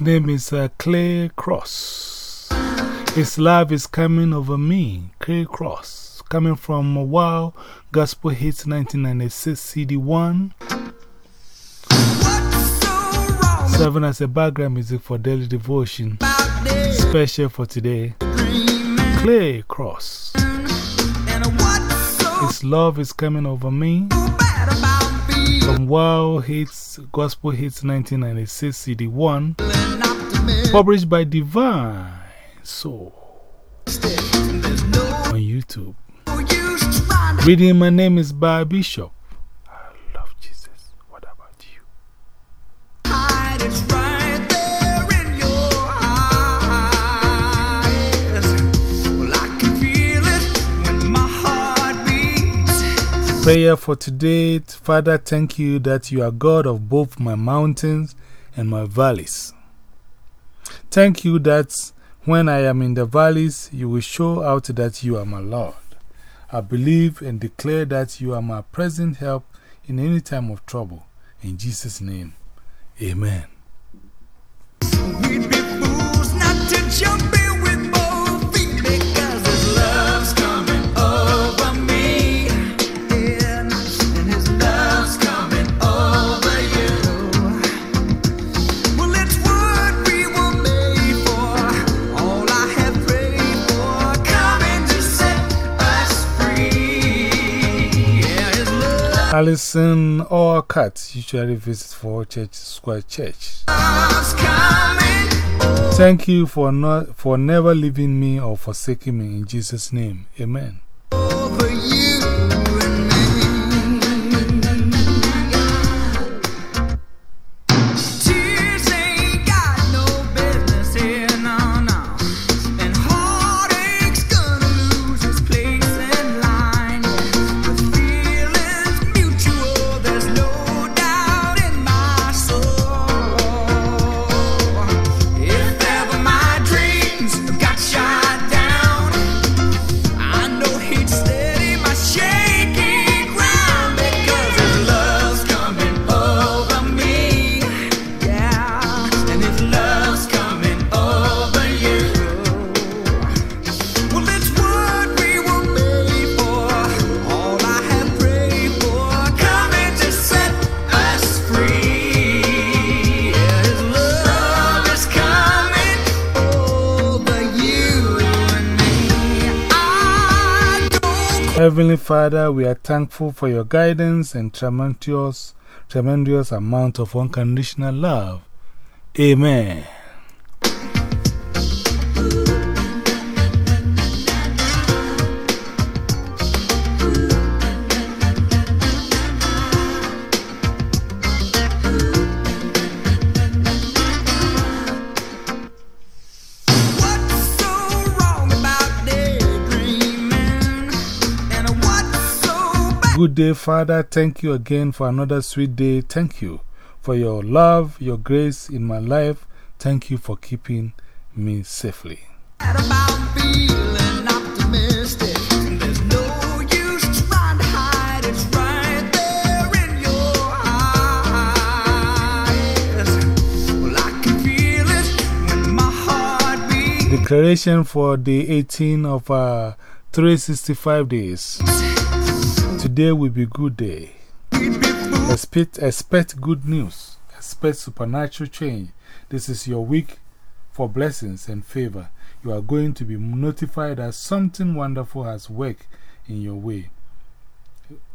name is uh, Clay Cross. His love is coming over me. Clay Cross. Coming from Wow Gospel Hits 1996 CD 1. Serving as a background music for daily devotion. Special for today. Clay Cross. His love is coming over me. From Wow Hits, Gospel Hits 1996 CD 1. Published by Divine Soul on YouTube. Reading My Name is by Bishop. Prayer for today. Father, thank you that you are God of both my mountains and my valleys. Thank you that when I am in the valleys, you will show out that you are my Lord. I believe and declare that you are my present help in any time of trouble. In Jesus' name, amen. Love. Alison Orcutt usually visits for Church Square Church. Thank you for, not, for never leaving me or forsaking me in Jesus' name. Amen. Heavenly Father, we are thankful for your guidance and tremendous, tremendous amount of unconditional love. Amen. Good day, Father. Thank you again for another sweet day. Thank you for your love, your grace in my life. Thank you for keeping me safely. about feeling optimistic. There's no use trying to hide, it's right there in your eyes. Well, I can feel it when my heart beats. Declaration for the 18 of uh, 365 days. Today will be good day. Expect, expect good news. Expect supernatural change. This is your week for blessings and favor. You are going to be notified that something wonderful has worked in your way.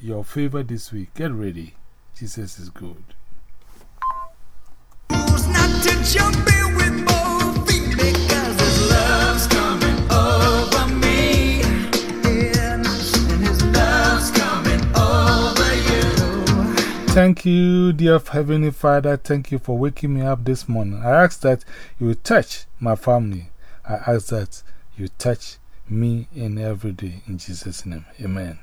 Your favor this week. Get ready. Jesus is good. Thank you, dear Heavenly Father. Thank you for waking me up this morning. I ask that you touch my family. I ask that you touch me in every day. In Jesus' name, amen.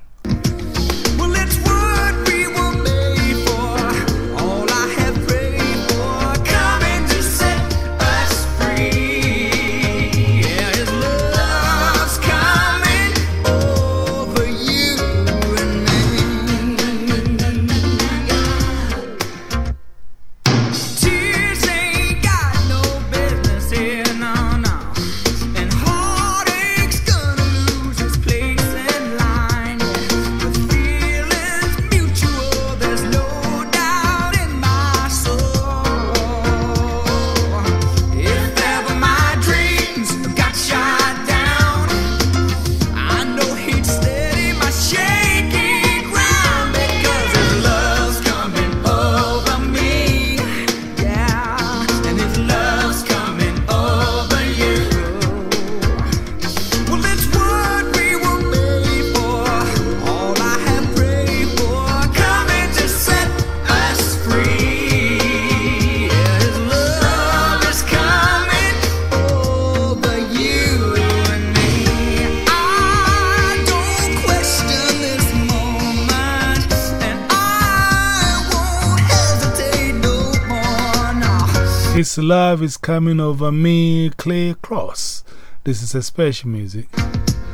His love is coming over me, Clay Cross. This is a special music.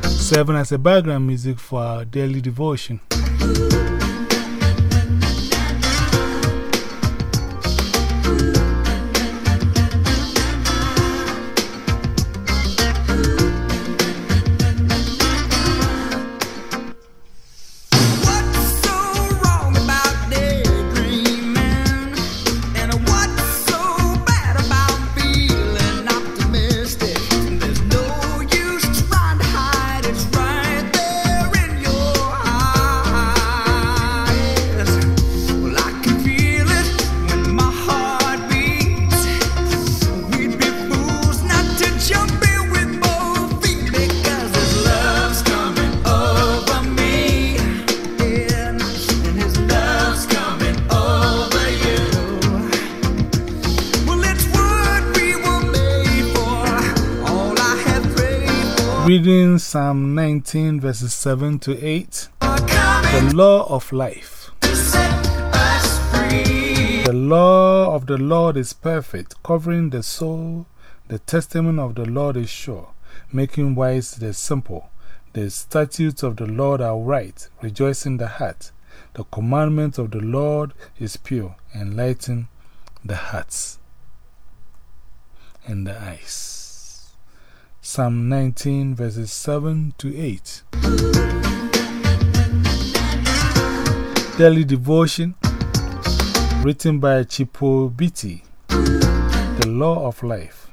Serving as a background music for our daily devotion. Reading Psalm 19, verses 7 to 8. The law of life. The law of the Lord is perfect, covering the soul. The testimony of the Lord is sure, making wise the simple. The statutes of the Lord are right, rejoicing the heart. The commandment of the Lord is pure, enlightening the hearts and the eyes. Psalm 19, verses 7 to 8. Daily Devotion, written by Chipo Biti. The Law of Life.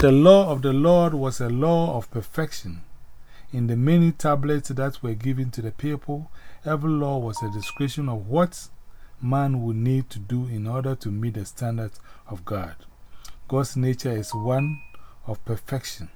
The law of the Lord was a law of perfection. In the many tablets that were given to the people, every law was a description of what man would need to do in order to meet the standards of God. God's nature is one of perfection.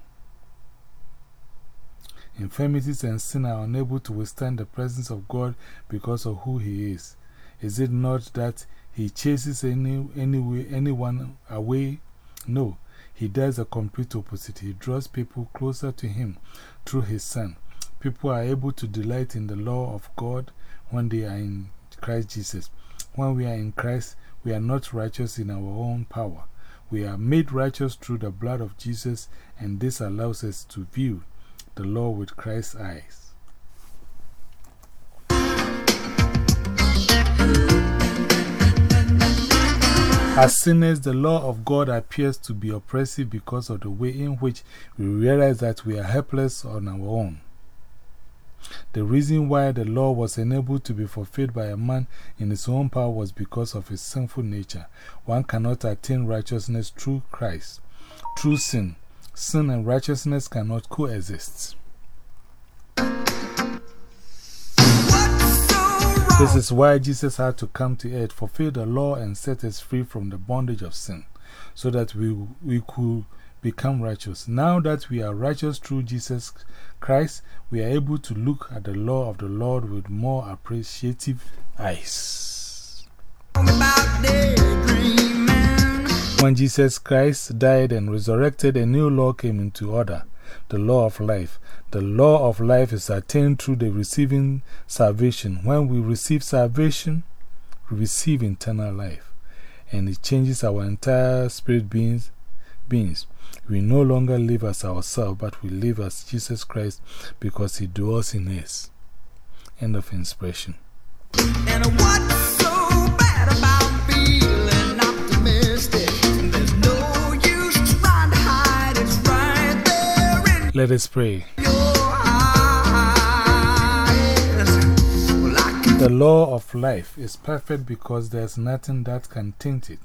Infirmities and sin are unable to withstand the presence of God because of who He is. Is it not that He chases any, any, anyone away? No, He does the complete opposite. He draws people closer to Him through His Son. People are able to delight in the law of God when they are in Christ Jesus. When we are in Christ, we are not righteous in our own power. We are made righteous through the blood of Jesus, and this allows us to view the law with Christ's eyes. As sinners, the law of God appears to be oppressive because of the way in which we realize that we are helpless on our own. The reason why the law was enabled to be fulfilled by a man in his own power was because of his sinful nature. One cannot attain righteousness through Christ. Through sin, sin and righteousness cannot coexist. This is why Jesus had to come to earth, fulfill the law, and set us free from the bondage of sin, so that we, we could become righteous. Now that we are righteous through Jesus Christ, we are able to look at the law of the Lord with more appreciative eyes. When Jesus Christ died and resurrected, a new law came into order the law of life. The law of life is attained through the receiving salvation. When we receive salvation, we receive eternal life, and it changes our entire spirit beings. Beings. We no longer live as ourselves, but we live as Jesus Christ because He dwells in us. End of inspiration. And what's so bad about feeling optimistic? There's no use trying to hide, it's right there in Let us pray. your eyes. Well, I can The law of life is perfect because there's nothing that can taint it.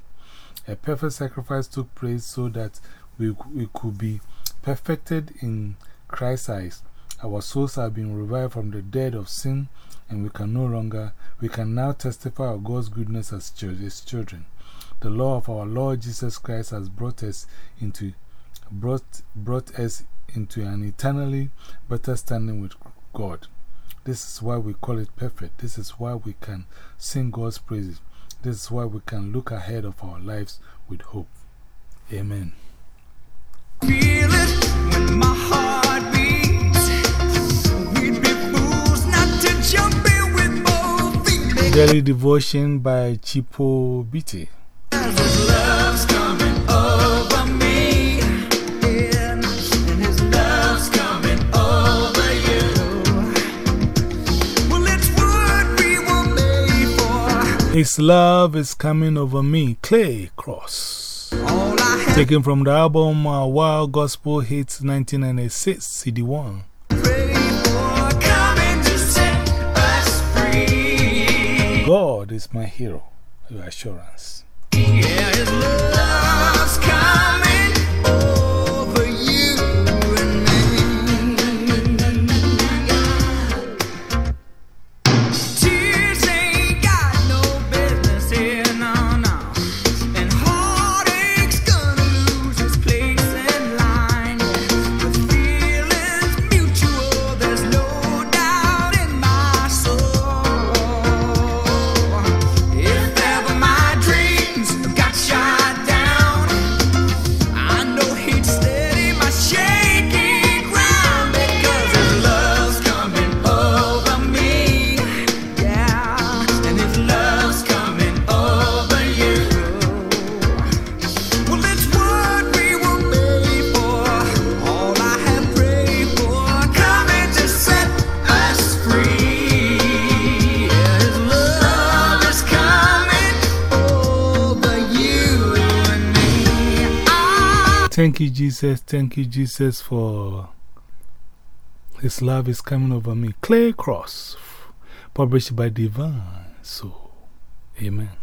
A perfect sacrifice took place so that we, we could be perfected in Christ's eyes. Our souls have been revived from the dead of sin, and we can no longer, we can now testify of God's goodness as His children. The law of our Lord Jesus Christ has brought us into, brought, brought us into an eternally better standing with God. This is why we call it perfect. This is why we can sing God's praises. This is why we can look ahead of our lives with hope. Amen. it when my heart His love is coming over me. Clay Cross. Taken from the album uh, Wow Gospel Hits 1996, CD 1. God is my hero, your assurance. Yeah, Thank you, Jesus. Thank you, Jesus, for His love is coming over me. Clay Cross, published by Divine Soul. Amen.